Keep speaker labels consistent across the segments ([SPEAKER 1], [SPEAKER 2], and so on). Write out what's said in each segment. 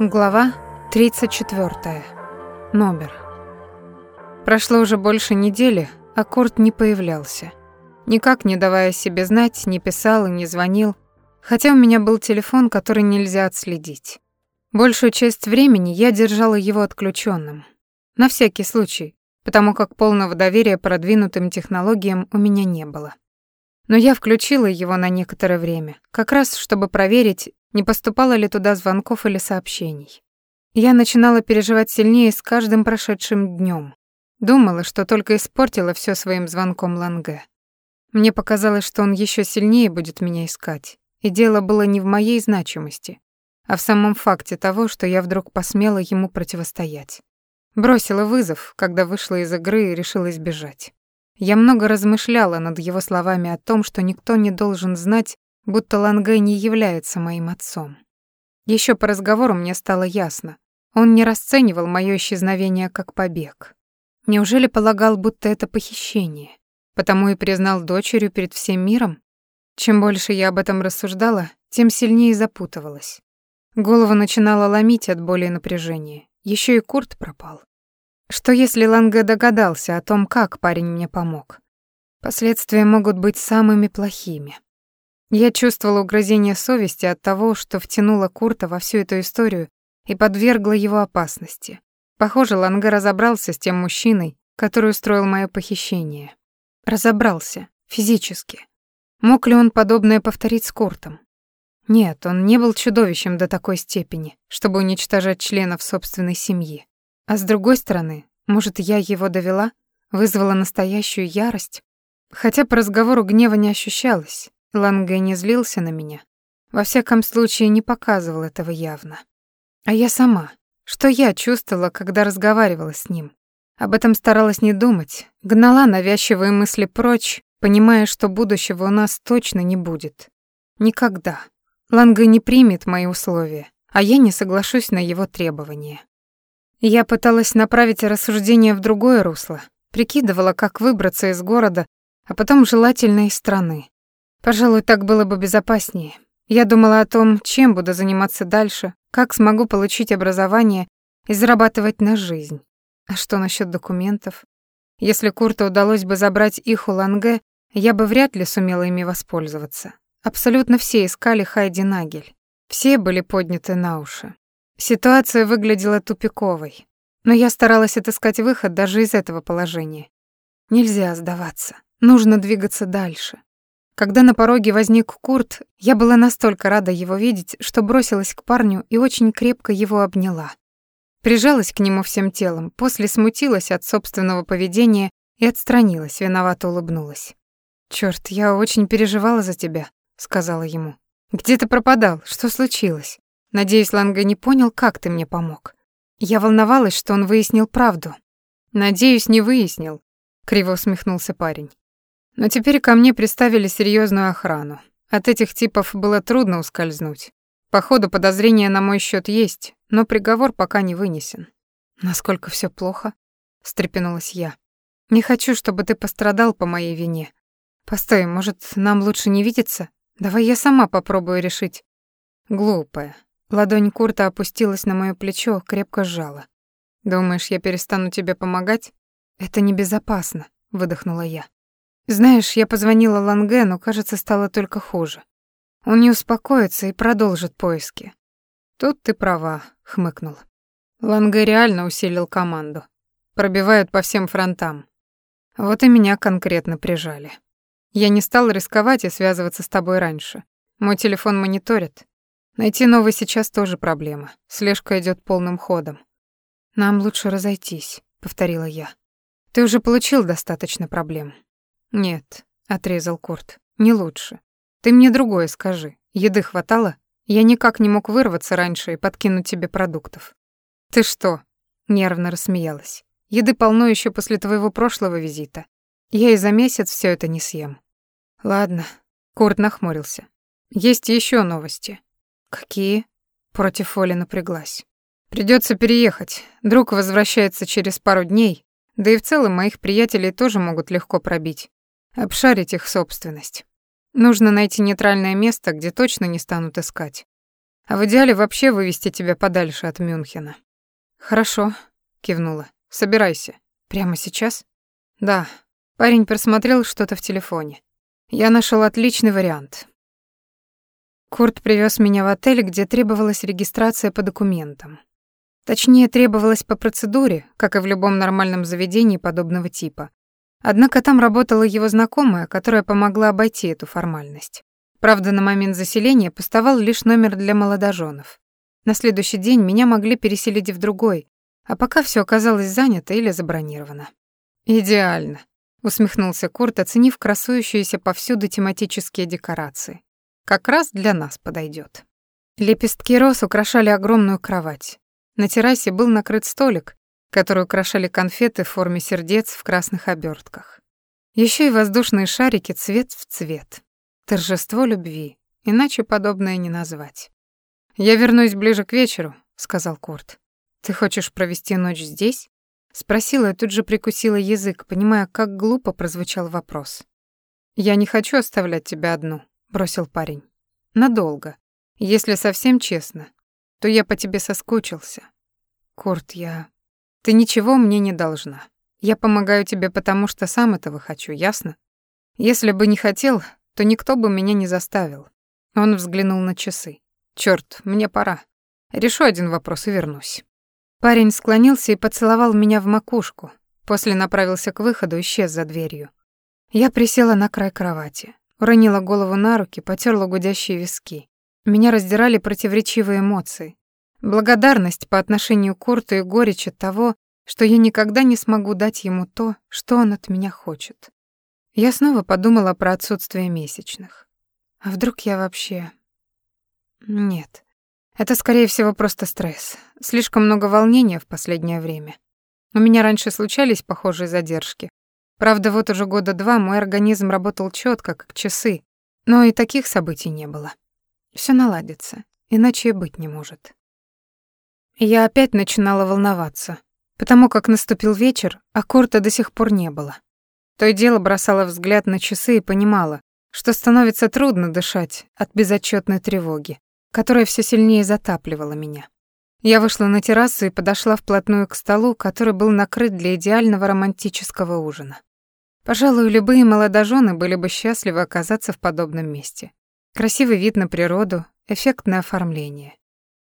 [SPEAKER 1] Глава 34. Номер. Прошло уже больше недели, а Курт не появлялся. Никак не давая себе знать, не писал и не звонил, хотя у меня был телефон, который нельзя отследить. Большую часть времени я держала его отключенным. На всякий случай, потому как полного доверия продвинутым технологиям у меня не было. Но я включила его на некоторое время, как раз чтобы проверить, не поступало ли туда звонков или сообщений. Я начинала переживать сильнее с каждым прошедшим днем. Думала, что только испортила все своим звонком Ланге. Мне показалось, что он еще сильнее будет меня искать. И дело было не в моей значимости, а в самом факте того, что я вдруг посмела ему противостоять. Бросила вызов, когда вышла из игры и решила избежать. Я много размышляла над его словами о том, что никто не должен знать, будто Ланге не является моим отцом. Еще по разговору мне стало ясно. Он не расценивал моё исчезновение как побег. Неужели полагал, будто это похищение? Потому и признал дочерью перед всем миром? Чем больше я об этом рассуждала, тем сильнее запутывалась. Голову начинала ломить от боли и напряжения. Еще и Курт пропал. Что если Ланге догадался о том, как парень мне помог? Последствия могут быть самыми плохими. Я чувствовала угрызение совести от того, что втянула Курта во всю эту историю и подвергла его опасности. Похоже, Ланге разобрался с тем мужчиной, который устроил моё похищение. Разобрался, физически. Мог ли он подобное повторить с Куртом? Нет, он не был чудовищем до такой степени, чтобы уничтожать членов собственной семьи. А с другой стороны, может, я его довела, вызвала настоящую ярость? Хотя по разговору гнева не ощущалось, Ланге не злился на меня. Во всяком случае, не показывал этого явно. А я сама. Что я чувствовала, когда разговаривала с ним? Об этом старалась не думать, гнала навязчивые мысли прочь, понимая, что будущего у нас точно не будет. Никогда. Ланга не примет мои условия, а я не соглашусь на его требования. Я пыталась направить рассуждение в другое русло, прикидывала, как выбраться из города, а потом желательно из страны. Пожалуй, так было бы безопаснее. Я думала о том, чем буду заниматься дальше, как смогу получить образование и зарабатывать на жизнь. А что насчет документов? Если Курту удалось бы забрать их у Ланге, я бы вряд ли сумела ими воспользоваться. Абсолютно все искали Хайди Нагель. Все были подняты на уши. Ситуация выглядела тупиковой, но я старалась отыскать выход даже из этого положения. Нельзя сдаваться, нужно двигаться дальше. Когда на пороге возник Курт, я была настолько рада его видеть, что бросилась к парню и очень крепко его обняла. Прижалась к нему всем телом, после смутилась от собственного поведения и отстранилась, виновато улыбнулась. «Чёрт, я очень переживала за тебя», — сказала ему. «Где ты пропадал? Что случилось? Надеюсь, Ланга не понял, как ты мне помог. Я волновалась, что он выяснил правду». «Надеюсь, не выяснил», — криво усмехнулся парень. Но теперь ко мне приставили серьезную охрану. От этих типов было трудно ускользнуть. Походу, подозрения на мой счет есть, но приговор пока не вынесен. Насколько все плохо? встрепенулась я. Не хочу, чтобы ты пострадал по моей вине. Постой, может, нам лучше не видеться? Давай я сама попробую решить. Глупая. Ладонь Курта опустилась на моё плечо, крепко сжала. Думаешь, я перестану тебе помогать? Это небезопасно, выдохнула я. Знаешь, я позвонила Ланге, но, кажется, стало только хуже. Он не успокоится и продолжит поиски. Тут ты права, хмыкнул. Ланге реально усилил команду. Пробивают по всем фронтам. Вот и меня конкретно прижали. Я не стал рисковать и связываться с тобой раньше. Мой телефон мониторит. Найти новый сейчас тоже проблема. Слежка идет полным ходом. Нам лучше разойтись, повторила я. Ты уже получил достаточно проблем. «Нет», — отрезал Курт, — «не лучше. Ты мне другое скажи. Еды хватало? Я никак не мог вырваться раньше и подкинуть тебе продуктов». «Ты что?» — нервно рассмеялась. «Еды полно еще после твоего прошлого визита. Я и за месяц все это не съем». «Ладно», — Курт нахмурился. «Есть еще новости». «Какие?» — против воли напряглась. Придется переехать. Друг возвращается через пару дней, да и в целом моих приятелей тоже могут легко пробить обшарить их собственность. Нужно найти нейтральное место, где точно не станут искать. А в идеале вообще вывести тебя подальше от Мюнхена. Хорошо, кивнула. Собирайся. Прямо сейчас? Да. Парень просмотрел что-то в телефоне. Я нашел отличный вариант. Курт привез меня в отель, где требовалась регистрация по документам. Точнее, требовалась по процедуре, как и в любом нормальном заведении подобного типа. Однако там работала его знакомая, которая помогла обойти эту формальность. Правда, на момент заселения поставал лишь номер для молодоженов. На следующий день меня могли переселить в другой, а пока все оказалось занято или забронировано. «Идеально», — усмехнулся Курт, оценив красующиеся повсюду тематические декорации. «Как раз для нас подойдет. Лепестки роз украшали огромную кровать. На террасе был накрыт столик, который украшали конфеты в форме сердец в красных обертках. Еще и воздушные шарики цвет в цвет. Торжество любви, иначе подобное не назвать. «Я вернусь ближе к вечеру», — сказал Курт. «Ты хочешь провести ночь здесь?» Спросила и тут же прикусила язык, понимая, как глупо прозвучал вопрос. «Я не хочу оставлять тебя одну», — бросил парень. «Надолго. Если совсем честно, то я по тебе соскучился. Курт, я... Ты ничего мне не должна. Я помогаю тебе потому, что сам этого хочу, ясно? Если бы не хотел, то никто бы меня не заставил. Он взглянул на часы. Чёрт, мне пора. Решу один вопрос и вернусь. Парень склонился и поцеловал меня в макушку, после направился к выходу и исчез за дверью. Я присела на край кровати, уронила голову на руки, потёрла гудящие виски. Меня раздирали противоречивые эмоции. Благодарность по отношению к Курту и горечь от того, что я никогда не смогу дать ему то, что он от меня хочет. Я снова подумала про отсутствие месячных. А вдруг я вообще... Нет. Это, скорее всего, просто стресс. Слишком много волнения в последнее время. У меня раньше случались похожие задержки. Правда, вот уже года два мой организм работал четко, как часы, но и таких событий не было. Все наладится, иначе и быть не может. Я опять начинала волноваться, потому как наступил вечер, а Курта до сих пор не было. То и дело бросала взгляд на часы и понимала, что становится трудно дышать от безотчетной тревоги, которая все сильнее затапливала меня. Я вышла на террасу и подошла вплотную к столу, который был накрыт для идеального романтического ужина. Пожалуй, любые молодожены были бы счастливы оказаться в подобном месте. Красивый вид на природу, эффектное оформление.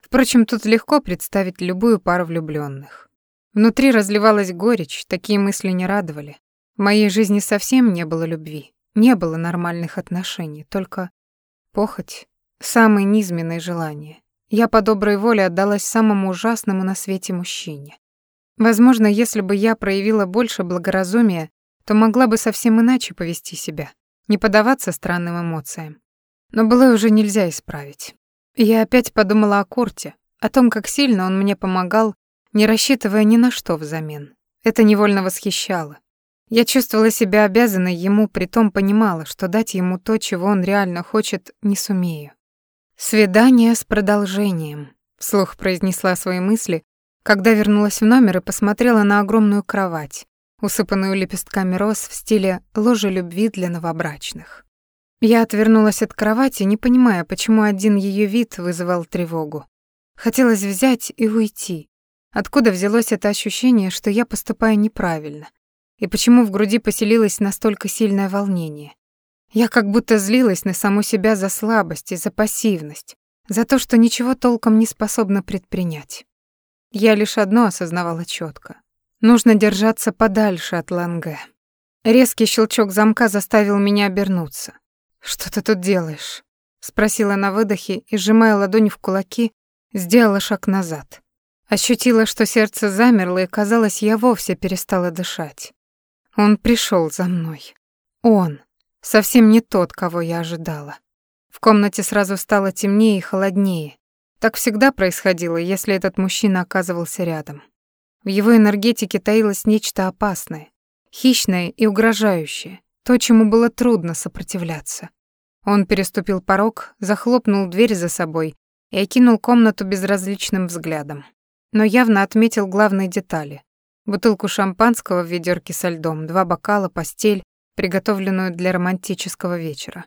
[SPEAKER 1] Впрочем, тут легко представить любую пару влюбленных. Внутри разливалась горечь, такие мысли не радовали. В моей жизни совсем не было любви, не было нормальных отношений, только похоть, самые низменные желания. Я по доброй воле отдалась самому ужасному на свете мужчине. Возможно, если бы я проявила больше благоразумия, то могла бы совсем иначе повести себя, не поддаваться странным эмоциям. Но было уже нельзя исправить. Я опять подумала о Курте, о том, как сильно он мне помогал, не рассчитывая ни на что взамен. Это невольно восхищало. Я чувствовала себя обязанной ему, притом понимала, что дать ему то, чего он реально хочет, не сумею. «Свидание с продолжением», — вслух произнесла свои мысли, когда вернулась в номер и посмотрела на огромную кровать, усыпанную лепестками роз в стиле ложа любви для новобрачных. Я отвернулась от кровати, не понимая, почему один ее вид вызывал тревогу. Хотелось взять и уйти. Откуда взялось это ощущение, что я поступаю неправильно? И почему в груди поселилось настолько сильное волнение? Я как будто злилась на саму себя за слабость и за пассивность, за то, что ничего толком не способна предпринять. Я лишь одно осознавала четко: Нужно держаться подальше от Ланге. Резкий щелчок замка заставил меня обернуться. «Что ты тут делаешь?» — спросила на выдохе и, сжимая ладонь в кулаки, сделала шаг назад. Ощутила, что сердце замерло, и, казалось, я вовсе перестала дышать. Он пришел за мной. Он. Совсем не тот, кого я ожидала. В комнате сразу стало темнее и холоднее. Так всегда происходило, если этот мужчина оказывался рядом. В его энергетике таилось нечто опасное, хищное и угрожающее, то, чему было трудно сопротивляться. Он переступил порог, захлопнул дверь за собой и окинул комнату безразличным взглядом. Но явно отметил главные детали. Бутылку шампанского в ведерке со льдом, два бокала, постель, приготовленную для романтического вечера.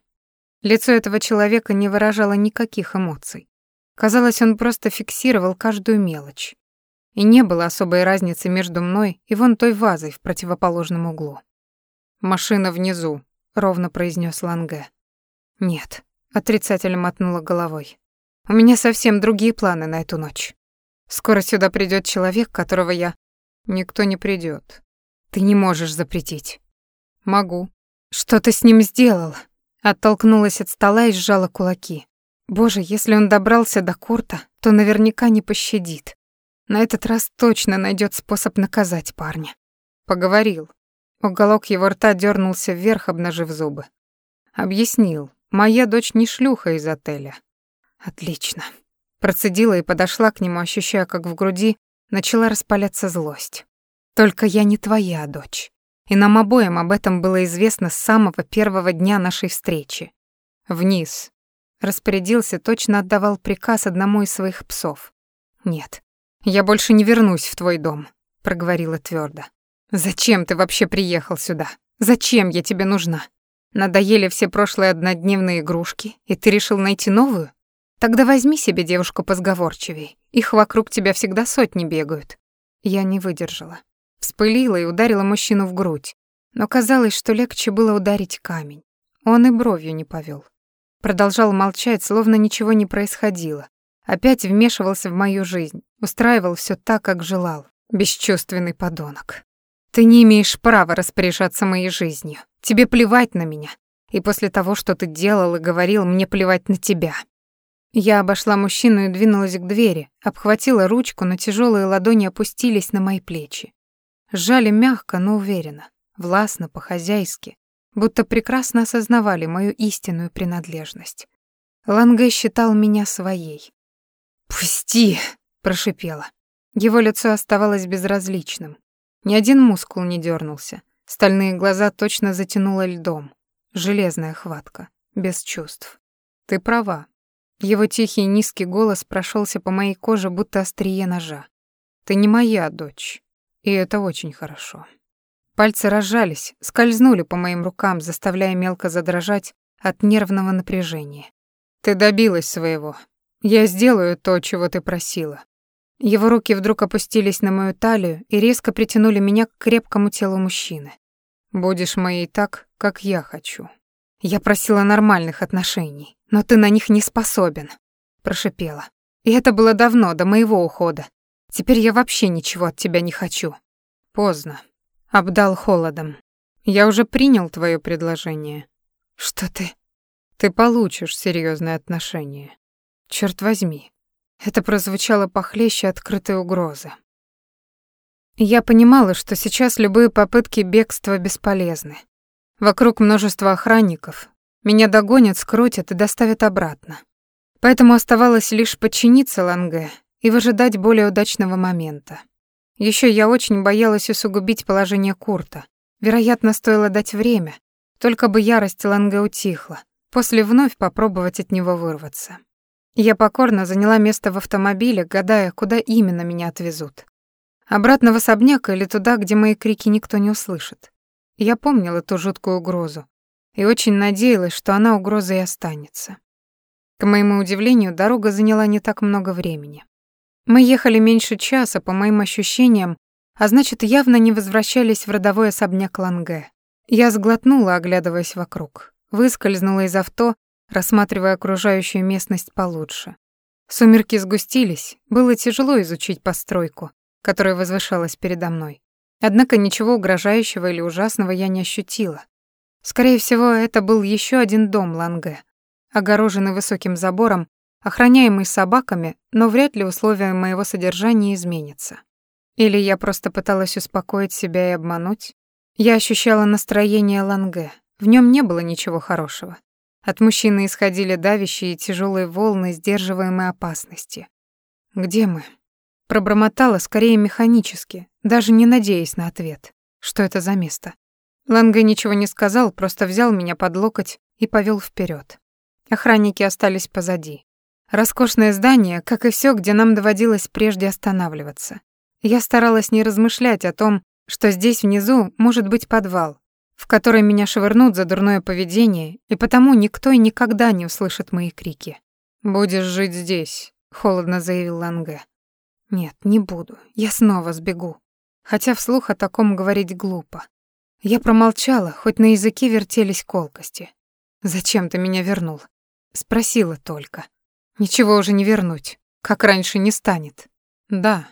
[SPEAKER 1] Лицо этого человека не выражало никаких эмоций. Казалось, он просто фиксировал каждую мелочь. И не было особой разницы между мной и вон той вазой в противоположном углу. «Машина внизу», — ровно произнес Ланге. «Нет», — отрицательно мотнула головой. «У меня совсем другие планы на эту ночь. Скоро сюда придет человек, которого я...» «Никто не придет. Ты не можешь запретить». «Могу». «Что ты с ним сделал?» Оттолкнулась от стола и сжала кулаки. Боже, если он добрался до Курта, то наверняка не пощадит. На этот раз точно найдет способ наказать парня. Поговорил. Уголок его рта дернулся вверх, обнажив зубы. Объяснил. Моя дочь не шлюха из отеля. Отлично. Процедила и подошла к нему, ощущая, как в груди начала распаляться злость. Только я не твоя дочь. И нам обоим об этом было известно с самого первого дня нашей встречи. Вниз. Распорядился, точно отдавал приказ одному из своих псов. Нет, «Я больше не вернусь в твой дом», — проговорила твердо. «Зачем ты вообще приехал сюда? Зачем я тебе нужна? Надоели все прошлые однодневные игрушки, и ты решил найти новую? Тогда возьми себе девушку позговорчивей. Их вокруг тебя всегда сотни бегают». Я не выдержала. Вспылила и ударила мужчину в грудь. Но казалось, что легче было ударить камень. Он и бровью не повел. Продолжал молчать, словно ничего не происходило, Опять вмешивался в мою жизнь, устраивал все так, как желал. Бесчувственный подонок. Ты не имеешь права распоряжаться моей жизнью. Тебе плевать на меня. И после того, что ты делал и говорил, мне плевать на тебя. Я обошла мужчину и двинулась к двери, обхватила ручку, но тяжелые ладони опустились на мои плечи. Сжали мягко, но уверенно, властно, по-хозяйски, будто прекрасно осознавали мою истинную принадлежность. Ланге считал меня своей. «Пусти!» — прошипела. Его лицо оставалось безразличным. Ни один мускул не дернулся. Стальные глаза точно затянуло льдом. Железная хватка, без чувств. Ты права. Его тихий низкий голос прошелся по моей коже, будто острие ножа. Ты не моя дочь, и это очень хорошо. Пальцы разжались, скользнули по моим рукам, заставляя мелко задрожать от нервного напряжения. Ты добилась своего, я сделаю то, чего ты просила. Его руки вдруг опустились на мою талию и резко притянули меня к крепкому телу мужчины. Будешь моей так, как я хочу. Я просила нормальных отношений, но ты на них не способен, прошипела. И это было давно, до моего ухода. Теперь я вообще ничего от тебя не хочу. Поздно. Обдал холодом. Я уже принял твое предложение. Что ты? Ты получишь серьезные отношения. Черт возьми, это прозвучало похлеще открытой угрозы. Я понимала, что сейчас любые попытки бегства бесполезны. Вокруг множество охранников. Меня догонят, скрутят и доставят обратно. Поэтому оставалось лишь подчиниться Ланге и выжидать более удачного момента. Еще я очень боялась усугубить положение Курта. Вероятно, стоило дать время, только бы ярость Ланге утихла, после вновь попробовать от него вырваться. Я покорно заняла место в автомобиле, гадая, куда именно меня отвезут. Обратно в особняк или туда, где мои крики никто не услышит. Я помнила ту жуткую угрозу и очень надеялась, что она угрозой останется. К моему удивлению, дорога заняла не так много времени. Мы ехали меньше часа, по моим ощущениям, а значит, явно не возвращались в родовой особняк Ланге. Я сглотнула, оглядываясь вокруг, выскользнула из авто рассматривая окружающую местность получше. Сумерки сгустились, было тяжело изучить постройку, которая возвышалась передо мной. Однако ничего угрожающего или ужасного я не ощутила. Скорее всего, это был еще один дом Ланге, огороженный высоким забором, охраняемый собаками, но вряд ли условия моего содержания изменятся. Или я просто пыталась успокоить себя и обмануть? Я ощущала настроение Ланге, в нем не было ничего хорошего. От мужчины исходили давящие и тяжелые волны сдерживаемой опасности. «Где мы?» Пробормотала скорее механически, даже не надеясь на ответ. Что это за место? Ланге ничего не сказал, просто взял меня под локоть и повел вперед. Охранники остались позади. Роскошное здание, как и все, где нам доводилось прежде останавливаться. Я старалась не размышлять о том, что здесь внизу может быть подвал, в которой меня швырнут за дурное поведение, и потому никто и никогда не услышит мои крики. «Будешь жить здесь», холодно заявил Ланге. Нет, не буду. Я снова сбегу. Хотя вслух о таком говорить глупо. Я промолчала, хоть на языке вертелись колкости. Зачем ты меня вернул? Спросила только. Ничего уже не вернуть, как раньше не станет. Да,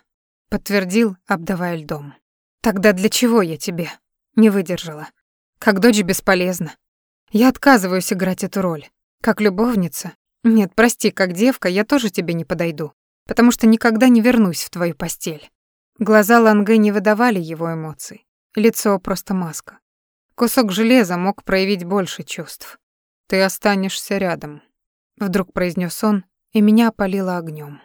[SPEAKER 1] подтвердил, обдавая льдом. Тогда для чего я тебе? Не выдержала. Как дочь бесполезна. Я отказываюсь играть эту роль. Как любовница? Нет, прости, как девка я тоже тебе не подойду, потому что никогда не вернусь в твою постель. Глаза Ланге не выдавали его эмоций. Лицо просто маска. Кусок железа мог проявить больше чувств. Ты останешься рядом, вдруг произнес он, и меня опалило огнем.